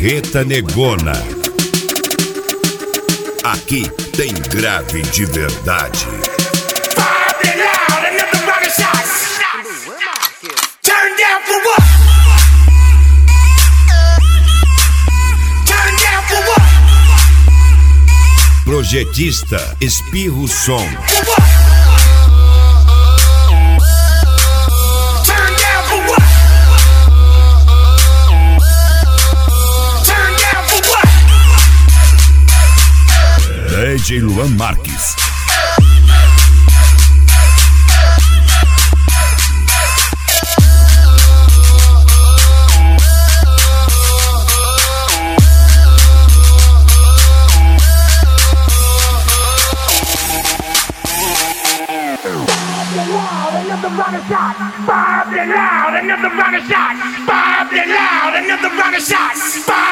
Reta Negona. Aqui tem grave de verdade. Projetista Espirro Som. DJ Luan Marques. Another five and loud, another runner shot, five and loud, another runner shot, five.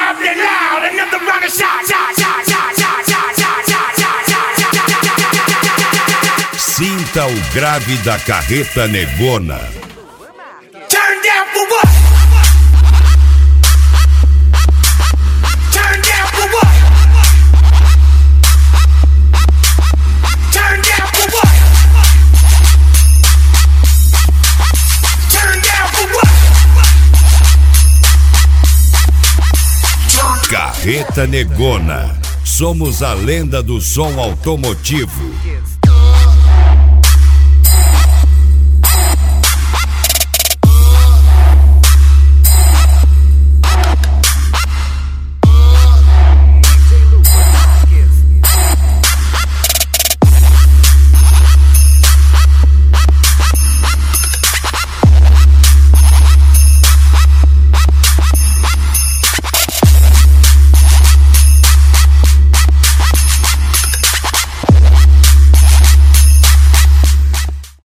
Sinta o grave da Carreta Negona. Turn down for what? Turn down for what? Turn down for what? Turn down for what? Carreta Negona. Somos a lenda do som automotivo.